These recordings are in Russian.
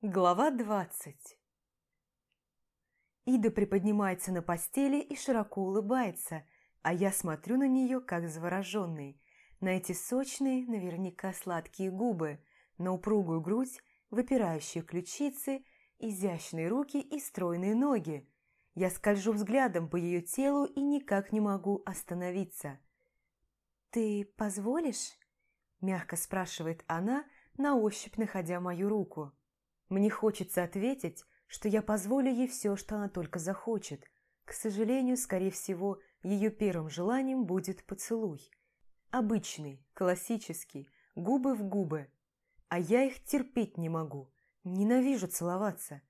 Глава двадцать Ида приподнимается на постели и широко улыбается, а я смотрю на нее, как завороженный, на эти сочные, наверняка сладкие губы, на упругую грудь, выпирающие ключицы, изящные руки и стройные ноги. Я скольжу взглядом по ее телу и никак не могу остановиться. «Ты позволишь?» – мягко спрашивает она, на ощупь находя мою руку. Мне хочется ответить, что я позволю ей все, что она только захочет. К сожалению, скорее всего, ее первым желанием будет поцелуй. Обычный, классический, губы в губы. А я их терпеть не могу. Ненавижу целоваться.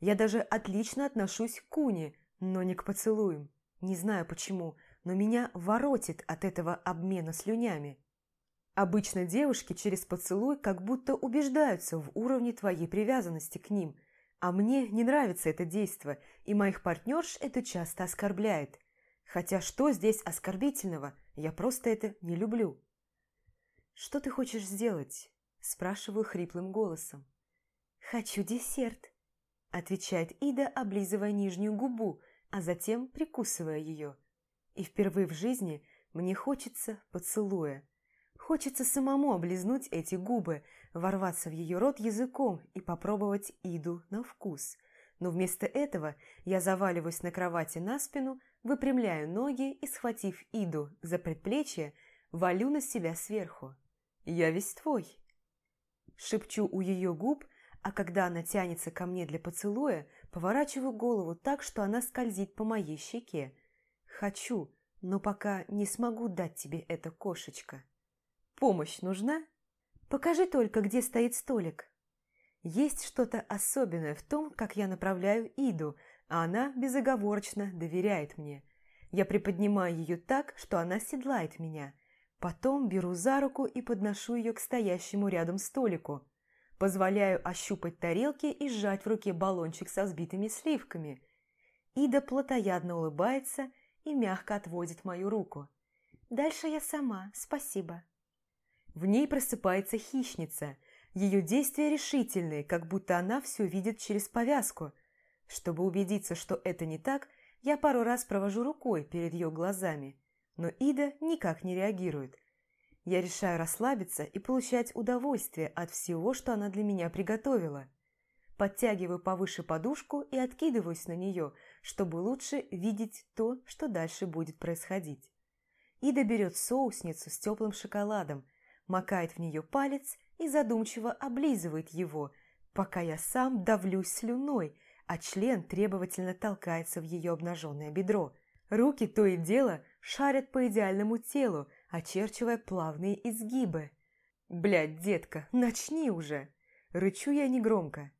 Я даже отлично отношусь к куне, но не к поцелуям. Не знаю почему, но меня воротит от этого обмена слюнями. Обычно девушки через поцелуй как будто убеждаются в уровне твоей привязанности к ним, а мне не нравится это действо, и моих партнерш это часто оскорбляет. Хотя что здесь оскорбительного? Я просто это не люблю. «Что ты хочешь сделать?» – спрашиваю хриплым голосом. «Хочу десерт», – отвечает Ида, облизывая нижнюю губу, а затем прикусывая ее. И впервые в жизни мне хочется поцелуя. Хочется самому облизнуть эти губы, ворваться в ее рот языком и попробовать Иду на вкус. Но вместо этого я заваливаюсь на кровати на спину, выпрямляю ноги и, схватив Иду за предплечье, валю на себя сверху. «Я весь твой!» Шепчу у ее губ, а когда она тянется ко мне для поцелуя, поворачиваю голову так, что она скользит по моей щеке. «Хочу, но пока не смогу дать тебе это, кошечка». Помощь нужна? Покажи только, где стоит столик. Есть что-то особенное в том, как я направляю Иду, а она безоговорочно доверяет мне. Я приподнимаю ее так, что она седлает меня. Потом беру за руку и подношу ее к стоящему рядом столику. Позволяю ощупать тарелки и сжать в руке баллончик со сбитыми сливками. Ида плотоядно улыбается и мягко отводит мою руку. «Дальше я сама, спасибо». В ней просыпается хищница. Ее действия решительные, как будто она все видит через повязку. Чтобы убедиться, что это не так, я пару раз провожу рукой перед ее глазами. Но Ида никак не реагирует. Я решаю расслабиться и получать удовольствие от всего, что она для меня приготовила. Подтягиваю повыше подушку и откидываюсь на нее, чтобы лучше видеть то, что дальше будет происходить. Ида берет соусницу с теплым шоколадом, макает в нее палец и задумчиво облизывает его, пока я сам давлюсь слюной, а член требовательно толкается в ее обнаженное бедро. Руки то и дело шарят по идеальному телу, очерчивая плавные изгибы. «Блядь, детка, начни уже!» Рычу я негромко.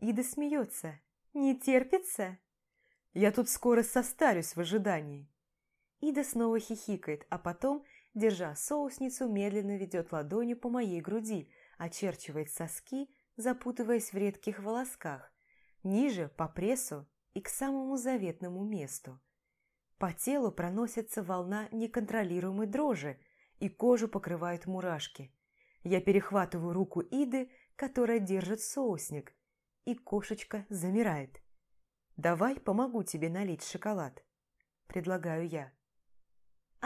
Ида смеется. «Не терпится?» «Я тут скоро состарюсь в ожидании». Ида снова хихикает, а потом держа соусницу, медленно ведет ладонью по моей груди, очерчивает соски, запутываясь в редких волосках, ниже по прессу и к самому заветному месту. По телу проносится волна неконтролируемой дрожи, и кожу покрывают мурашки. Я перехватываю руку Иды, которая держит соусник, и кошечка замирает. «Давай помогу тебе налить шоколад», – предлагаю я.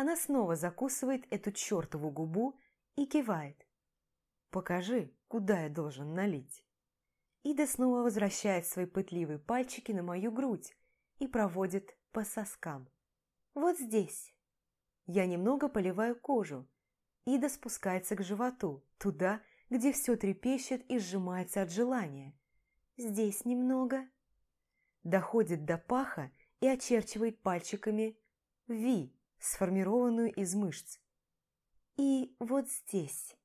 Она снова закусывает эту чертову губу и кивает. «Покажи, куда я должен налить». Ида снова возвращает свои пытливые пальчики на мою грудь и проводит по соскам. «Вот здесь». Я немного поливаю кожу. Ида спускается к животу, туда, где все трепещет и сжимается от желания. «Здесь немного». Доходит до паха и очерчивает пальчиками «Ви», сформированную из мышц. «И вот здесь»,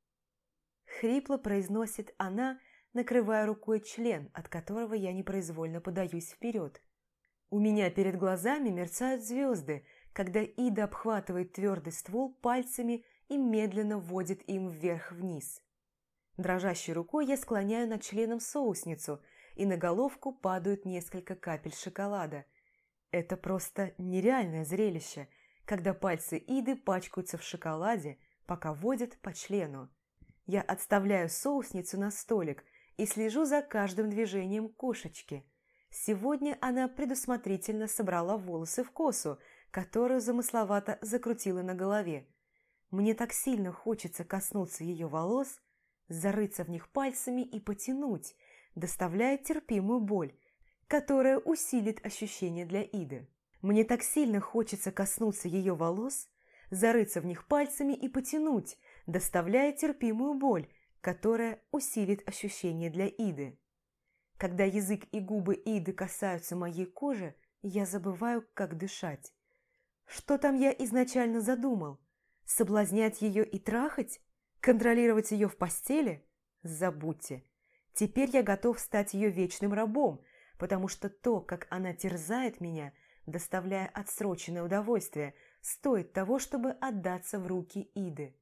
– хрипло произносит она, накрывая рукой член, от которого я непроизвольно подаюсь вперед. У меня перед глазами мерцают звезды, когда Ида обхватывает твердый ствол пальцами и медленно вводит им вверх-вниз. Дрожащей рукой я склоняю над членом соусницу, и на головку падают несколько капель шоколада. Это просто нереальное зрелище – когда пальцы Иды пачкаются в шоколаде, пока водят по члену. Я отставляю соусницу на столик и слежу за каждым движением кошечки. Сегодня она предусмотрительно собрала волосы в косу, которую замысловато закрутила на голове. Мне так сильно хочется коснуться ее волос, зарыться в них пальцами и потянуть, доставляя терпимую боль, которая усилит ощущение для Иды. Мне так сильно хочется коснуться ее волос, зарыться в них пальцами и потянуть, доставляя терпимую боль, которая усилит ощущение для Иды. Когда язык и губы Иды касаются моей кожи, я забываю, как дышать. Что там я изначально задумал? Соблазнять ее и трахать? Контролировать ее в постели? Забудьте. Теперь я готов стать ее вечным рабом, потому что то, как она терзает меня, доставляя отсроченное удовольствие, стоит того, чтобы отдаться в руки Иды.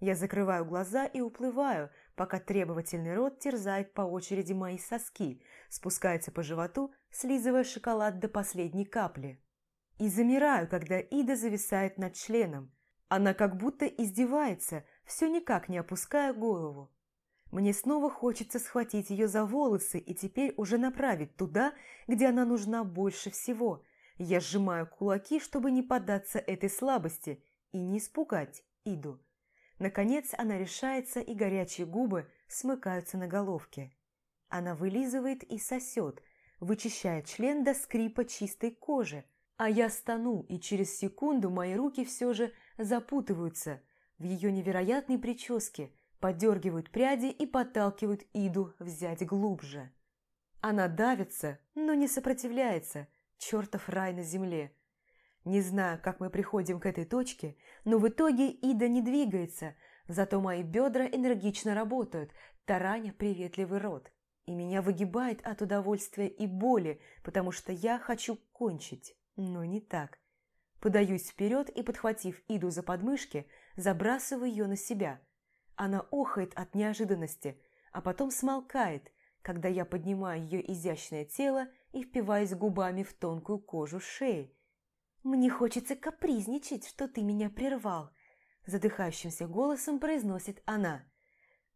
Я закрываю глаза и уплываю, пока требовательный рот терзает по очереди мои соски, спускается по животу, слизывая шоколад до последней капли. И замираю, когда Ида зависает над членом. Она как будто издевается, все никак не опуская голову. Мне снова хочется схватить ее за волосы и теперь уже направить туда, где она нужна больше всего. Я сжимаю кулаки, чтобы не поддаться этой слабости и не испугать Иду. Наконец она решается, и горячие губы смыкаются на головке. Она вылизывает и сосет, вычищая член до скрипа чистой кожи, а я стану, и через секунду мои руки все же запутываются в ее невероятной прическе, подергивают пряди и подталкивают Иду взять глубже. Она давится, но не сопротивляется, чертов рай на земле. Не знаю, как мы приходим к этой точке, но в итоге Ида не двигается, зато мои бедра энергично работают, тараня приветливый рот. И меня выгибает от удовольствия и боли, потому что я хочу кончить, но не так. Подаюсь вперед и, подхватив Иду за подмышки, забрасываю ее на себя. Она охает от неожиданности, а потом смолкает, когда я поднимаю ее изящное тело и впиваюсь губами в тонкую кожу шеи, «Мне хочется капризничать, что ты меня прервал», задыхающимся голосом произносит она.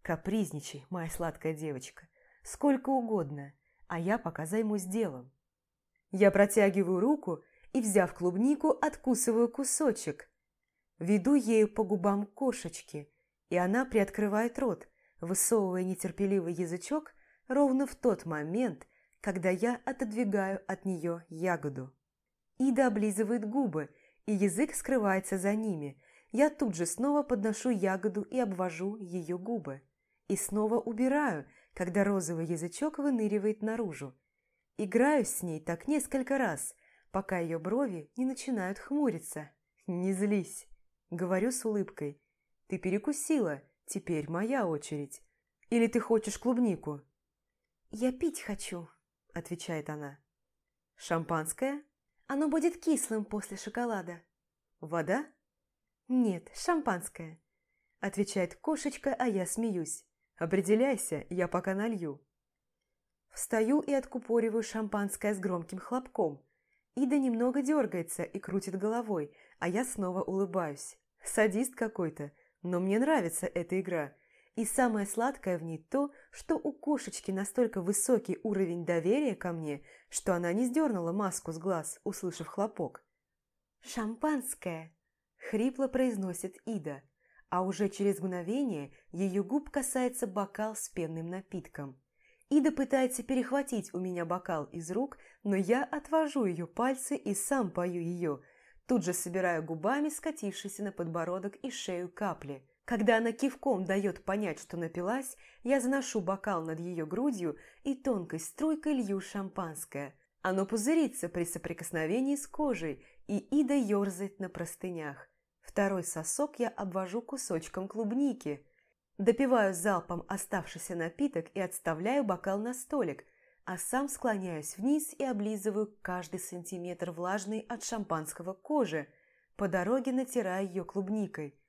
«Капризничай, моя сладкая девочка, сколько угодно, а я пока займусь делом». Я протягиваю руку и, взяв клубнику, откусываю кусочек. Веду ею по губам кошечки, и она приоткрывает рот, высовывая нетерпеливый язычок ровно в тот момент, когда я отодвигаю от нее ягоду. Ида облизывает губы, и язык скрывается за ними. Я тут же снова подношу ягоду и обвожу ее губы. И снова убираю, когда розовый язычок выныривает наружу. Играю с ней так несколько раз, пока ее брови не начинают хмуриться. «Не злись», — говорю с улыбкой. «Ты перекусила, теперь моя очередь. Или ты хочешь клубнику?» «Я пить хочу», — отвечает она. «Шампанское?» Оно будет кислым после шоколада. Вода? Нет, шампанское. Отвечает кошечка, а я смеюсь. Определяйся, я пока налью. Встаю и откупориваю шампанское с громким хлопком. Ида немного дергается и крутит головой, а я снова улыбаюсь. Садист какой-то, но мне нравится эта игра – и самое сладкое в ней то, что у кошечки настолько высокий уровень доверия ко мне, что она не сдернула маску с глаз, услышав хлопок. «Шампанское!» – хрипло произносит Ида, а уже через мгновение ее губ касается бокал с пенным напитком. Ида пытается перехватить у меня бокал из рук, но я отвожу ее пальцы и сам пою ее, тут же собираю губами скатившиеся на подбородок и шею капли – когда она кивком дает понять, что напилась, я заношу бокал над ее грудью и тонкой струйкой лью шампанское. Оно пузырится при соприкосновении с кожей, и Ида ерзает на простынях. Второй сосок я обвожу кусочком клубники. Допиваю залпом оставшийся напиток и отставляю бокал на столик, а сам склоняюсь вниз и облизываю каждый сантиметр влажной от шампанского кожи, по дороге натирая ее клубникой.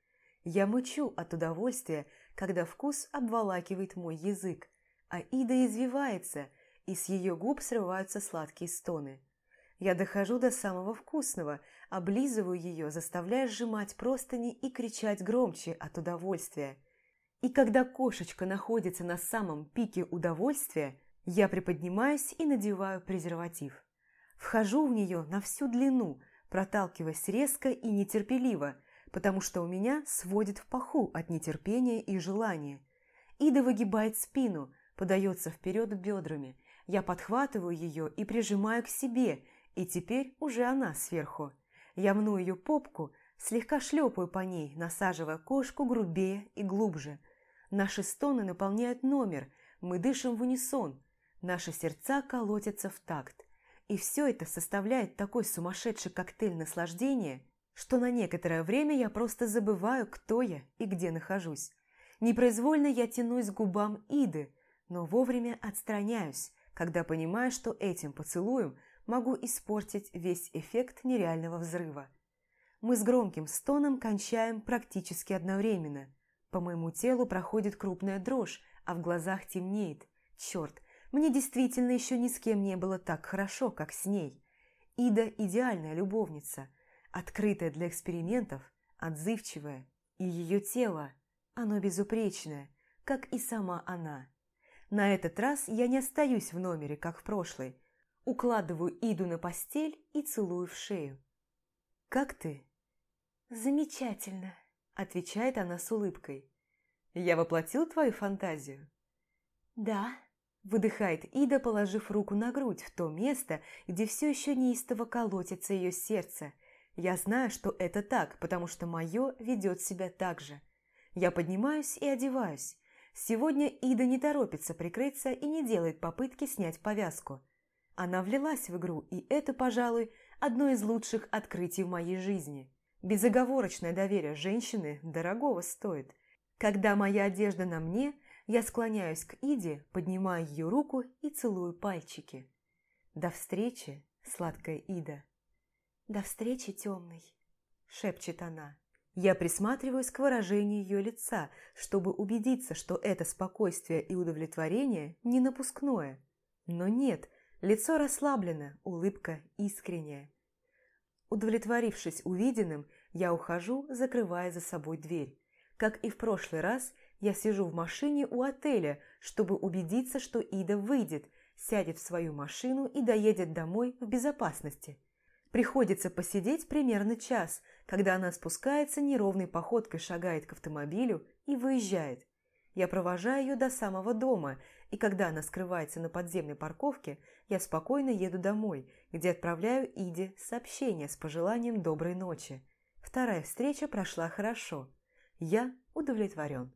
Я мычу от удовольствия, когда вкус обволакивает мой язык, а Ида извивается, и с ее губ срываются сладкие стоны. Я дохожу до самого вкусного, облизываю ее, заставляя сжимать простыни и кричать громче от удовольствия. И когда кошечка находится на самом пике удовольствия, я приподнимаюсь и надеваю презерватив. Вхожу в нее на всю длину, проталкиваясь резко и нетерпеливо, потому что у меня сводит в паху от нетерпения и желания. Ида выгибает спину, подается вперед бедрами. Я подхватываю ее и прижимаю к себе, и теперь уже она сверху. Я мну ее попку, слегка шлепаю по ней, насаживая кошку грубее и глубже. Наши стоны наполняют номер, мы дышим в унисон, наши сердца колотятся в такт. И все это составляет такой сумасшедший коктейль наслаждения, что на некоторое время я просто забываю, кто я и где нахожусь. Непроизвольно я тянусь к губам Иды, но вовремя отстраняюсь, когда понимаю, что этим поцелуем могу испортить весь эффект нереального взрыва. Мы с громким стоном кончаем практически одновременно. По моему телу проходит крупная дрожь, а в глазах темнеет. Черт, мне действительно еще ни с кем не было так хорошо, как с ней. Ида – идеальная любовница, открытая для экспериментов, отзывчивая. И ее тело, оно безупречное, как и сама она. На этот раз я не остаюсь в номере, как в прошлый. Укладываю Иду на постель и целую в шею. «Как ты?» «Замечательно», – отвечает она с улыбкой. «Я воплотил твою фантазию?» «Да», – выдыхает Ида, положив руку на грудь, в то место, где все еще неистово колотится ее сердце. Я знаю, что это так, потому что мое ведет себя так же. Я поднимаюсь и одеваюсь. Сегодня Ида не торопится прикрыться и не делает попытки снять повязку. Она влилась в игру, и это, пожалуй, одно из лучших открытий в моей жизни. Безоговорочное доверие женщины дорогого стоит. Когда моя одежда на мне, я склоняюсь к Иде, поднимаю ее руку и целую пальчики. До встречи, сладкая Ида. До встречи, темный, шепчет она. Я присматриваюсь к выражению ее лица, чтобы убедиться, что это спокойствие и удовлетворение не напускное. Но нет, лицо расслаблено, улыбка искренняя. Удовлетворившись увиденным, я ухожу, закрывая за собой дверь. Как и в прошлый раз, я сижу в машине у отеля, чтобы убедиться, что Ида выйдет, сядет в свою машину и доедет домой в безопасности. Приходится посидеть примерно час, когда она спускается, неровной походкой шагает к автомобилю и выезжает. Я провожаю ее до самого дома, и когда она скрывается на подземной парковке, я спокойно еду домой, где отправляю Иде сообщение с пожеланием доброй ночи. Вторая встреча прошла хорошо. Я удовлетворен.